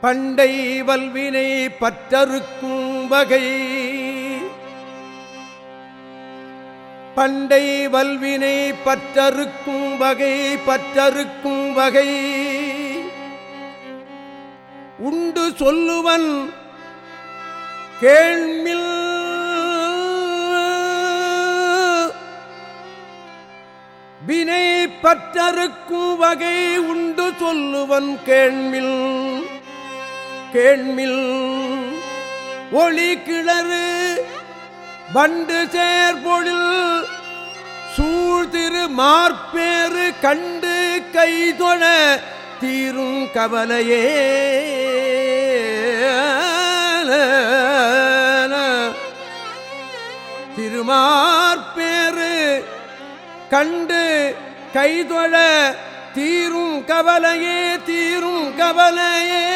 பண்டை வல்வினை பற்றறுக்கும் வகை. பண்டை வல்வினை பற்றறுக்கும் வகை பற்றறுக்கும் வகை. உண்டு சொல்லுவன் கேள்மில் வினை பற்றறுக்கும் வகை உண்டு சொல்லுவன் கேள்மில் கேள்மில் ஒளி கிளறு வண்டு சேர்பொழில் சூழ்திரு மார்பேறு கண்டு கைதொழ தீரும் கவலையே. திருமார்பேறு கண்டு கைதொழ தீரும் கவலையே தீரும் கவலையே.